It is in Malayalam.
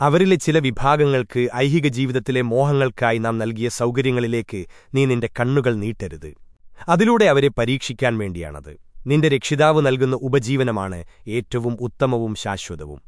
അവരിലെ ചില വിഭാഗങ്ങൾക്ക് ഐഹിക ജീവിതത്തിലെ മോഹങ്ങൾക്കായി നാം നൽകിയ സൗകര്യങ്ങളിലേക്ക് നീ നിന്റെ കണ്ണുകൾ നീട്ടരുത്. അതിലൂടെ അവരെ പരീക്ഷിക്കാൻ വേണ്ടിയാണത്. നിന്റെ രക്ഷിതാവ് നൽകുന്ന ഉപജീവനമാണ് ഏറ്റവും ഉത്തമവും ശാശ്വതവും.